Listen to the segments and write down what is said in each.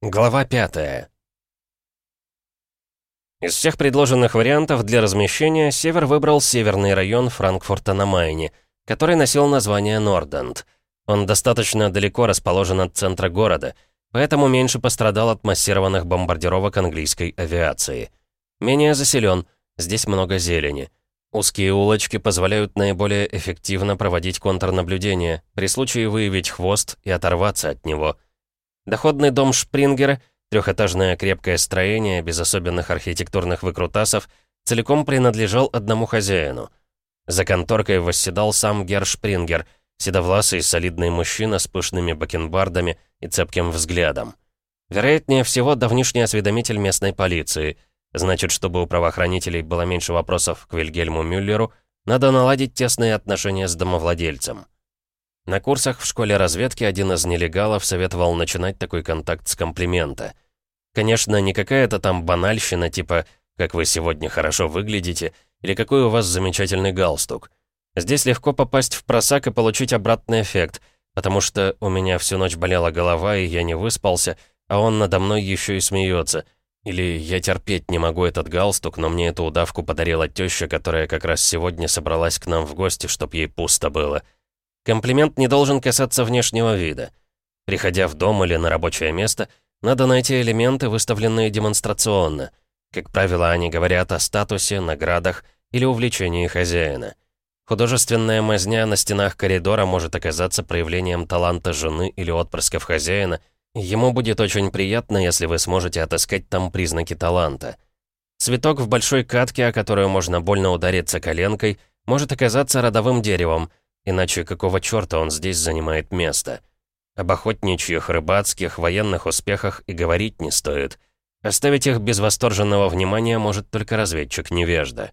Глава 5 Из всех предложенных вариантов для размещения Север выбрал северный район Франкфурта на Майне, который носил название Норденд. Он достаточно далеко расположен от центра города, поэтому меньше пострадал от массированных бомбардировок английской авиации. Менее заселен, здесь много зелени. Узкие улочки позволяют наиболее эффективно проводить контрнаблюдение, при случае выявить хвост и оторваться от него – Доходный дом Шпрингера, трехэтажное крепкое строение, без особенных архитектурных выкрутасов, целиком принадлежал одному хозяину. За конторкой восседал сам Гер Шпрингер, седовласый солидный мужчина с пышными бакенбардами и цепким взглядом. Вероятнее всего, давнишний осведомитель местной полиции. Значит, чтобы у правоохранителей было меньше вопросов к Вильгельму Мюллеру, надо наладить тесные отношения с домовладельцем. На курсах в школе разведки один из нелегалов советовал начинать такой контакт с комплимента. Конечно, не какая-то там банальщина типа «как вы сегодня хорошо выглядите» или «какой у вас замечательный галстук». Здесь легко попасть в просак и получить обратный эффект, потому что у меня всю ночь болела голова, и я не выспался, а он надо мной еще и смеется. Или я терпеть не могу этот галстук, но мне эту удавку подарила теща, которая как раз сегодня собралась к нам в гости, чтоб ей пусто было. Комплимент не должен касаться внешнего вида. Приходя в дом или на рабочее место, надо найти элементы, выставленные демонстрационно. Как правило, они говорят о статусе, наградах или увлечении хозяина. Художественная мазня на стенах коридора может оказаться проявлением таланта жены или отпрысков хозяина, ему будет очень приятно, если вы сможете отыскать там признаки таланта. Цветок в большой катке, о которую можно больно удариться коленкой, может оказаться родовым деревом, Иначе какого черта он здесь занимает место? Об охотничьих, рыбацких, военных успехах и говорить не стоит. Оставить их без восторженного внимания может только разведчик-невежда.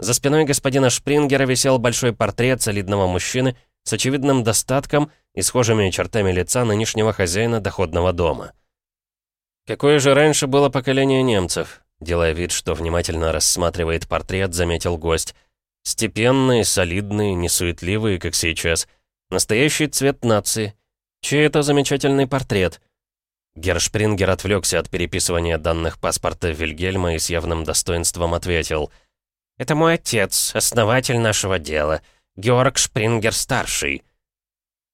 За спиной господина Шпрингера висел большой портрет солидного мужчины с очевидным достатком и схожими чертами лица нынешнего хозяина доходного дома. «Какое же раньше было поколение немцев?» Делая вид, что внимательно рассматривает портрет, заметил гость. Степенные, солидные, несуетливые, как сейчас. Настоящий цвет нации. Чей это замечательный портрет? Гершпрингер отвлекся от переписывания данных паспорта Вильгельма и с явным достоинством ответил. «Это мой отец, основатель нашего дела, Георг Шпрингер-старший».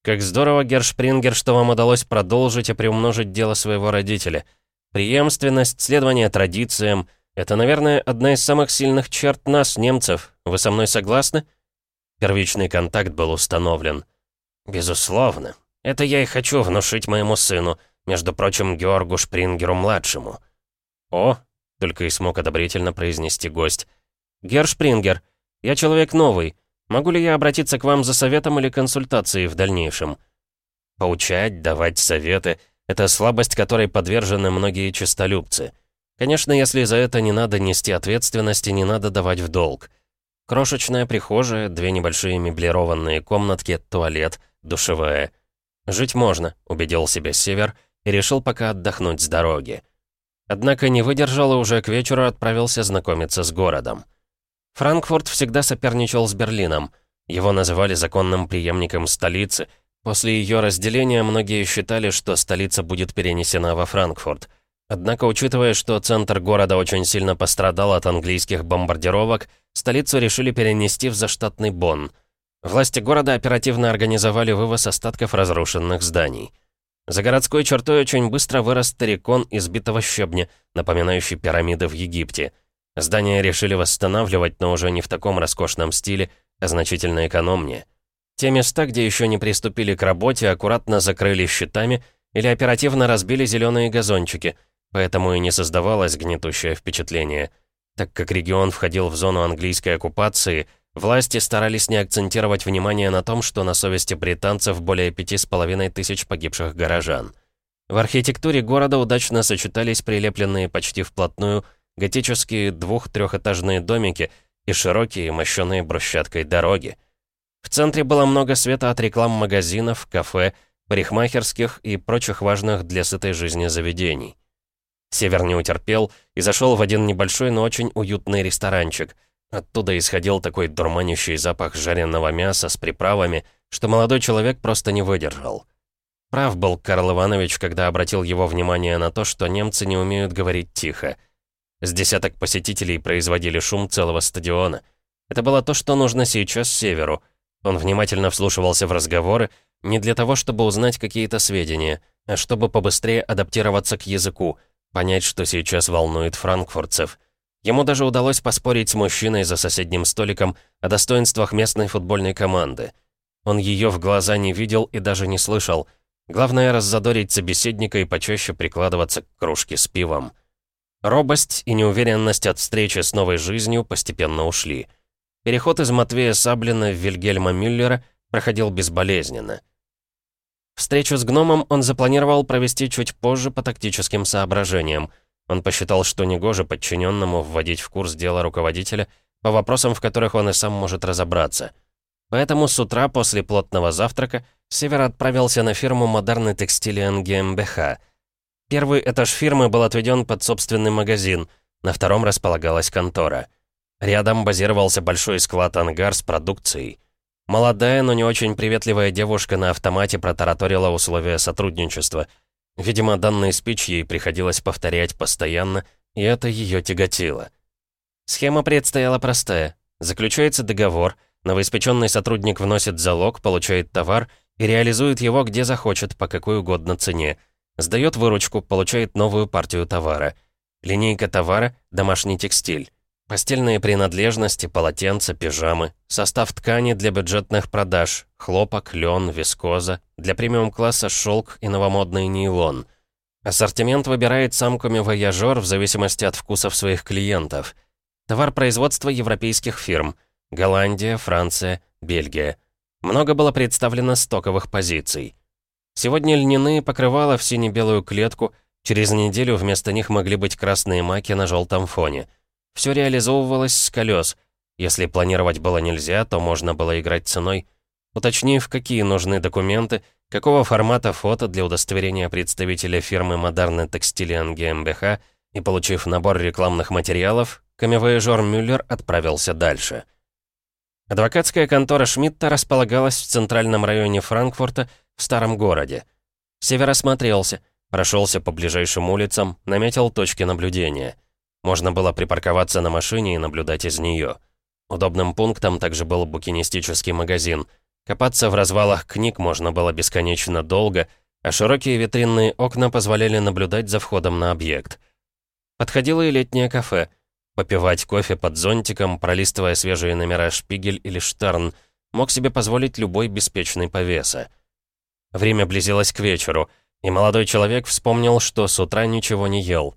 «Как здорово, Гершпрингер, что вам удалось продолжить и приумножить дело своего родителя. Преемственность, следование традициям — это, наверное, одна из самых сильных черт нас, немцев. Вы со мной согласны?» Первичный контакт был установлен. «Безусловно. Это я и хочу внушить моему сыну, между прочим, Георгу Шпрингеру-младшему». «О!» — только и смог одобрительно произнести гость. «Гер Шпрингер, я человек новый. Могу ли я обратиться к вам за советом или консультацией в дальнейшем?» Поучать, давать советы — это слабость, которой подвержены многие честолюбцы. Конечно, если за это не надо нести ответственности, не надо давать в долг. Крошечная прихожая, две небольшие меблированные комнатки, туалет, душевая. «Жить можно», — убедил себя Север и решил пока отдохнуть с дороги. Однако не выдержал и уже к вечеру отправился знакомиться с городом. Франкфурт всегда соперничал с Берлином. Его называли законным преемником столицы. После ее разделения многие считали, что столица будет перенесена во Франкфурт — Однако, учитывая, что центр города очень сильно пострадал от английских бомбардировок, столицу решили перенести в заштатный Бонн. Власти города оперативно организовали вывоз остатков разрушенных зданий. За городской чертой очень быстро вырос старикон избитого щебня, напоминающий пирамиды в Египте. Здания решили восстанавливать, но уже не в таком роскошном стиле, а значительно экономнее. Те места, где еще не приступили к работе, аккуратно закрыли щитами или оперативно разбили зеленые газончики – Поэтому и не создавалось гнетущее впечатление. Так как регион входил в зону английской оккупации, власти старались не акцентировать внимание на том, что на совести британцев более пяти с половиной тысяч погибших горожан. В архитектуре города удачно сочетались прилепленные почти вплотную готические двух-трехэтажные домики и широкие, мощенные брусчаткой дороги. В центре было много света от реклам магазинов, кафе, парикмахерских и прочих важных для сытой жизни заведений. Север не утерпел и зашел в один небольшой, но очень уютный ресторанчик. Оттуда исходил такой дурманящий запах жареного мяса с приправами, что молодой человек просто не выдержал. Прав был Карл Иванович, когда обратил его внимание на то, что немцы не умеют говорить тихо. С десяток посетителей производили шум целого стадиона. Это было то, что нужно сейчас Северу. Он внимательно вслушивался в разговоры, не для того, чтобы узнать какие-то сведения, а чтобы побыстрее адаптироваться к языку, понять, что сейчас волнует франкфуртцев. Ему даже удалось поспорить с мужчиной за соседним столиком о достоинствах местной футбольной команды. Он ее в глаза не видел и даже не слышал. Главное — раззадорить собеседника и почаще прикладываться к кружке с пивом. Робость и неуверенность от встречи с новой жизнью постепенно ушли. Переход из Матвея Саблина в Вильгельма Мюллера проходил безболезненно. Встречу с гномом он запланировал провести чуть позже по тактическим соображениям. Он посчитал, что негоже подчиненному вводить в курс дела руководителя по вопросам, в которых он и сам может разобраться. Поэтому с утра после плотного завтрака Север отправился на фирму «Модерный текстилиан ГМБХ». Первый этаж фирмы был отведен под собственный магазин, на втором располагалась контора. Рядом базировался большой склад-ангар с продукцией. Молодая, но не очень приветливая девушка на автомате протараторила условия сотрудничества. Видимо, данный спич ей приходилось повторять постоянно, и это ее тяготило. Схема предстояла простая. Заключается договор, новоиспеченный сотрудник вносит залог, получает товар и реализует его где захочет, по какой угодно цене. Сдает выручку, получает новую партию товара. Линейка товара – домашний текстиль. Постельные принадлежности, полотенца, пижамы, состав ткани для бюджетных продаж, хлопок, лен, вискоза, для премиум-класса шелк и новомодный нейлон. Ассортимент выбирает сам коми-вояжер в зависимости от вкусов своих клиентов. Товар производства европейских фирм. Голландия, Франция, Бельгия. Много было представлено стоковых позиций. Сегодня льняные покрывала в сине-белую клетку, через неделю вместо них могли быть красные маки на желтом фоне – все реализовывалось с колес. Если планировать было нельзя, то можно было играть ценой. Уточнив, какие нужны документы, какого формата фото для удостоверения представителя фирмы «Модерны Текстилиан ГМБХ» и получив набор рекламных материалов, камевояжер Мюллер отправился дальше. Адвокатская контора Шмидта располагалась в центральном районе Франкфурта, в старом городе. Север осмотрелся, прошелся по ближайшим улицам, наметил точки наблюдения. Можно было припарковаться на машине и наблюдать из нее. Удобным пунктом также был букинистический магазин. Копаться в развалах книг можно было бесконечно долго, а широкие витринные окна позволяли наблюдать за входом на объект. Подходило и летнее кафе. Попивать кофе под зонтиком, пролистывая свежие номера «Шпигель» или «Штерн», мог себе позволить любой беспечный повеса. Время близилось к вечеру, и молодой человек вспомнил, что с утра ничего не ел.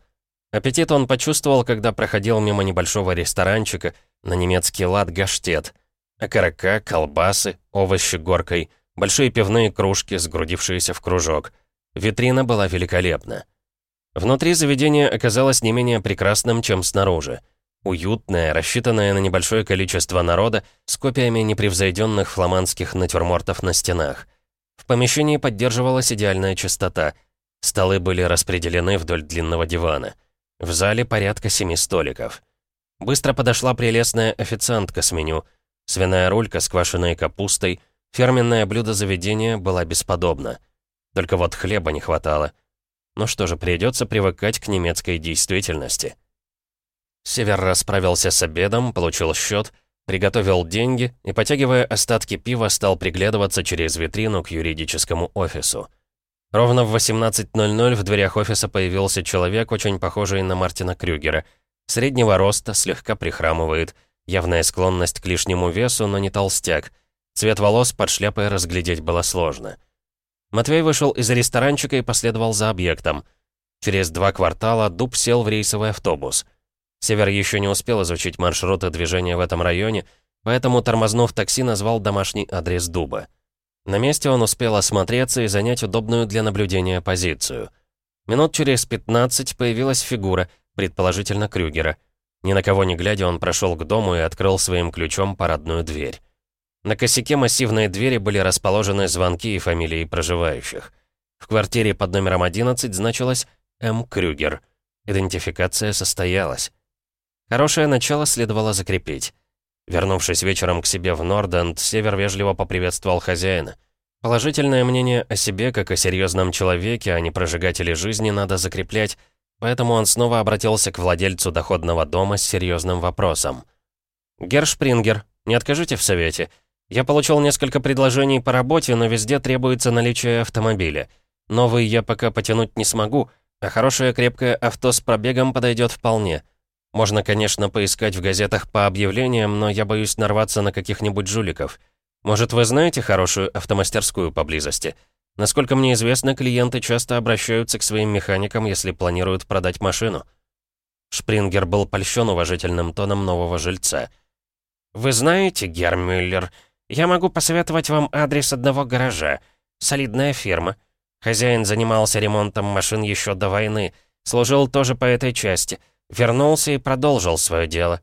Аппетит он почувствовал, когда проходил мимо небольшого ресторанчика на немецкий лад «Гаштет». Окорока, колбасы, овощи горкой, большие пивные кружки, сгрудившиеся в кружок. Витрина была великолепна. Внутри заведение оказалось не менее прекрасным, чем снаружи. Уютное, рассчитанное на небольшое количество народа, с копиями непревзойденных фламандских натюрмортов на стенах. В помещении поддерживалась идеальная чистота. Столы были распределены вдоль длинного дивана. В зале порядка семи столиков. Быстро подошла прелестная официантка с меню. Свиная рулька с квашеной капустой. Фирменное блюдо заведения было бесподобно. Только вот хлеба не хватало. Ну что же, придется привыкать к немецкой действительности. Север расправился с обедом, получил счет, приготовил деньги и, потягивая остатки пива, стал приглядываться через витрину к юридическому офису. Ровно в 18.00 в дверях офиса появился человек, очень похожий на Мартина Крюгера. Среднего роста, слегка прихрамывает. Явная склонность к лишнему весу, но не толстяк. Цвет волос под шляпой разглядеть было сложно. Матвей вышел из ресторанчика и последовал за объектом. Через два квартала Дуб сел в рейсовый автобус. Север еще не успел изучить маршруты движения в этом районе, поэтому, тормознув такси, назвал домашний адрес Дуба. На месте он успел осмотреться и занять удобную для наблюдения позицию. Минут через 15 появилась фигура, предположительно Крюгера. Ни на кого не глядя, он прошел к дому и открыл своим ключом парадную дверь. На косяке массивной двери были расположены звонки и фамилии проживающих. В квартире под номером 11 значилось «М. Крюгер». Идентификация состоялась. Хорошее начало следовало закрепить. Вернувшись вечером к себе в Норденд, Север вежливо поприветствовал хозяина. Положительное мнение о себе, как о серьезном человеке, а не прожигателе жизни, надо закреплять, поэтому он снова обратился к владельцу доходного дома с серьезным вопросом. «Гершпрингер, не откажите в совете. Я получил несколько предложений по работе, но везде требуется наличие автомобиля. Новый я пока потянуть не смогу, а хорошее крепкое авто с пробегом подойдет вполне. Можно, конечно, поискать в газетах по объявлениям, но я боюсь нарваться на каких-нибудь жуликов». Может, вы знаете хорошую автомастерскую поблизости? Насколько мне известно, клиенты часто обращаются к своим механикам, если планируют продать машину. Шпрингер был польщен уважительным тоном нового жильца. «Вы знаете, Гермюллер, я могу посоветовать вам адрес одного гаража. Солидная фирма. Хозяин занимался ремонтом машин еще до войны, служил тоже по этой части, вернулся и продолжил свое дело».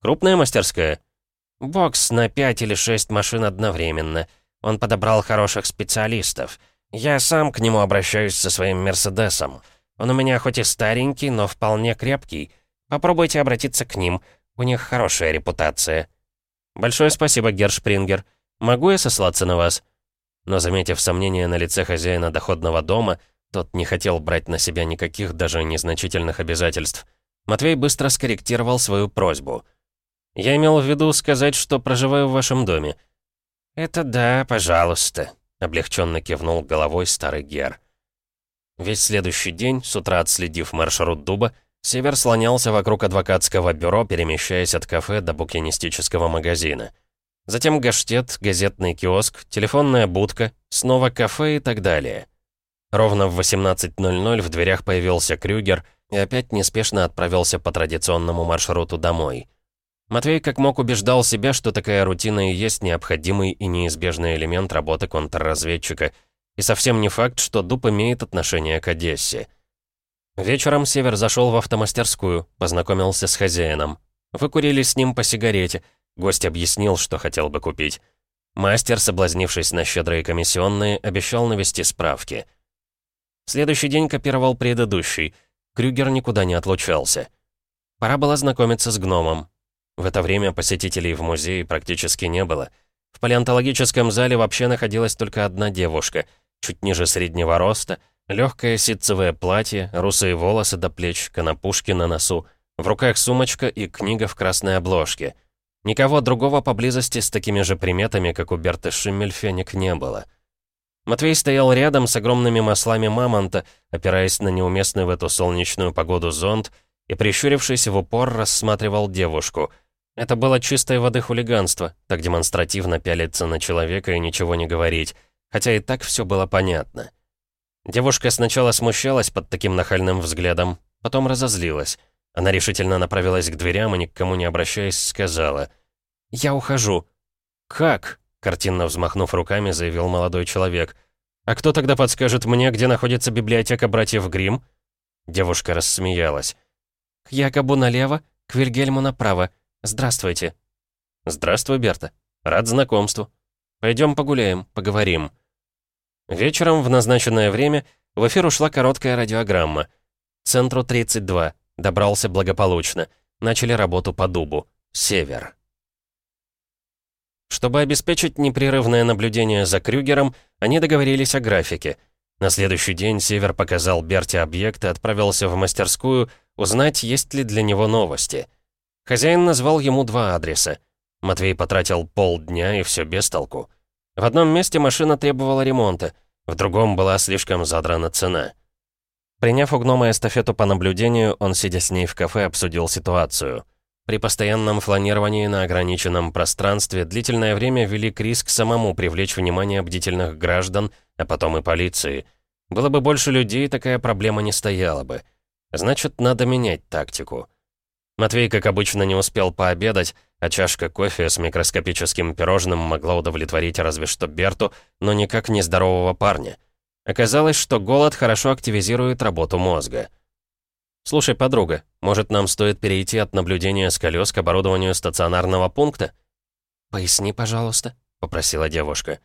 «Крупная мастерская?» Бокс на пять или шесть машин одновременно. Он подобрал хороших специалистов. Я сам к нему обращаюсь со своим Мерседесом. Он у меня хоть и старенький, но вполне крепкий. Попробуйте обратиться к ним. У них хорошая репутация. Большое спасибо, Гершпрингер. Могу я сослаться на вас? Но, заметив сомнение на лице хозяина доходного дома, тот не хотел брать на себя никаких даже незначительных обязательств. Матвей быстро скорректировал свою просьбу — я имел в виду сказать, что проживаю в вашем доме». «Это да, пожалуйста», — облегченно кивнул головой старый Гер. Весь следующий день, с утра отследив маршрут дуба, Север слонялся вокруг адвокатского бюро, перемещаясь от кафе до букинистического магазина. Затем гаштет, газетный киоск, телефонная будка, снова кафе и так далее. Ровно в 18.00 в дверях появился Крюгер и опять неспешно отправился по традиционному маршруту домой — Матвей как мог убеждал себя, что такая рутина и есть необходимый и неизбежный элемент работы контрразведчика, и совсем не факт, что Дуб имеет отношение к Одессе. Вечером Север зашел в автомастерскую, познакомился с хозяином. Выкурили с ним по сигарете, гость объяснил, что хотел бы купить. Мастер, соблазнившись на щедрые комиссионные, обещал навести справки. Следующий день копировал предыдущий. Крюгер никуда не отлучался. Пора было знакомиться с гномом. В это время посетителей в музее практически не было. В палеонтологическом зале вообще находилась только одна девушка, чуть ниже среднего роста, легкое ситцевое платье, русые волосы до плеч, конопушки на носу, в руках сумочка и книга в красной обложке. Никого другого поблизости с такими же приметами, как у Берты Шиммельфеник, не было. Матвей стоял рядом с огромными маслами мамонта, опираясь на неуместный в эту солнечную погоду зонт, и, прищурившись в упор, рассматривал девушку — это было чистой воды хулиганство, так демонстративно пялиться на человека и ничего не говорить, хотя и так все было понятно. Девушка сначала смущалась под таким нахальным взглядом, потом разозлилась. Она решительно направилась к дверям и, никому не обращаясь, сказала «Я ухожу». «Как?» — картинно взмахнув руками, заявил молодой человек. «А кто тогда подскажет мне, где находится библиотека братьев Грим? Девушка рассмеялась. «К Якобу налево, к Вильгельму направо. «Здравствуйте». «Здравствуй, Берта. Рад знакомству. Пойдем погуляем, поговорим». Вечером в назначенное время в эфир ушла короткая радиограмма. Центру 32. Добрался благополучно. Начали работу по дубу. Север. Чтобы обеспечить непрерывное наблюдение за Крюгером, они договорились о графике. На следующий день Север показал Берте объект и отправился в мастерскую узнать, есть ли для него новости — Хозяин назвал ему два адреса. Матвей потратил полдня и все без толку. В одном месте машина требовала ремонта, в другом была слишком задрана цена. Приняв у гнома эстафету по наблюдению, он, сидя с ней в кафе, обсудил ситуацию. При постоянном фланировании на ограниченном пространстве длительное время велик риск самому привлечь внимание бдительных граждан, а потом и полиции. Было бы больше людей, такая проблема не стояла бы. Значит, надо менять тактику. Матвей, как обычно, не успел пообедать, а чашка кофе с микроскопическим пирожным могла удовлетворить разве что Берту, но никак не здорового парня. Оказалось, что голод хорошо активизирует работу мозга. «Слушай, подруга, может, нам стоит перейти от наблюдения с колес к оборудованию стационарного пункта?» «Поясни, пожалуйста», — попросила девушка.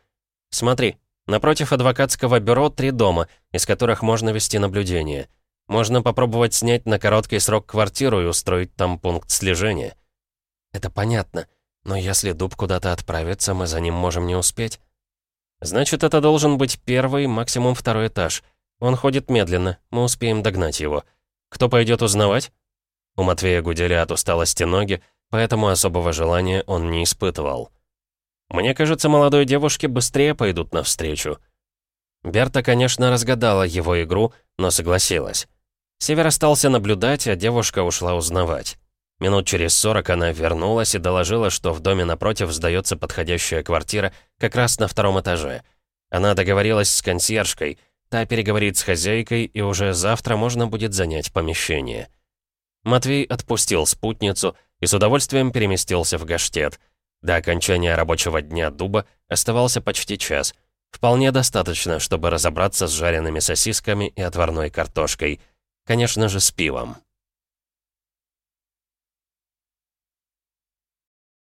«Смотри, напротив адвокатского бюро три дома, из которых можно вести наблюдение. Можно попробовать снять на короткий срок квартиру и устроить там пункт слежения. Это понятно. Но если дуб куда-то отправится, мы за ним можем не успеть. Значит, это должен быть первый, максимум второй этаж. Он ходит медленно, мы успеем догнать его. Кто пойдет узнавать? У Матвея гудели от усталости ноги, поэтому особого желания он не испытывал. «Мне кажется, молодой девушке быстрее пойдут навстречу». Берта, конечно, разгадала его игру, но согласилась. Север остался наблюдать, а девушка ушла узнавать. Минут через сорок она вернулась и доложила, что в доме напротив сдается подходящая квартира как раз на втором этаже. Она договорилась с консьержкой, та переговорит с хозяйкой, и уже завтра можно будет занять помещение. Матвей отпустил спутницу и с удовольствием переместился в Гаштет. До окончания рабочего дня дуба оставался почти час. Вполне достаточно, чтобы разобраться с жареными сосисками и отварной картошкой. Конечно же, с пивом.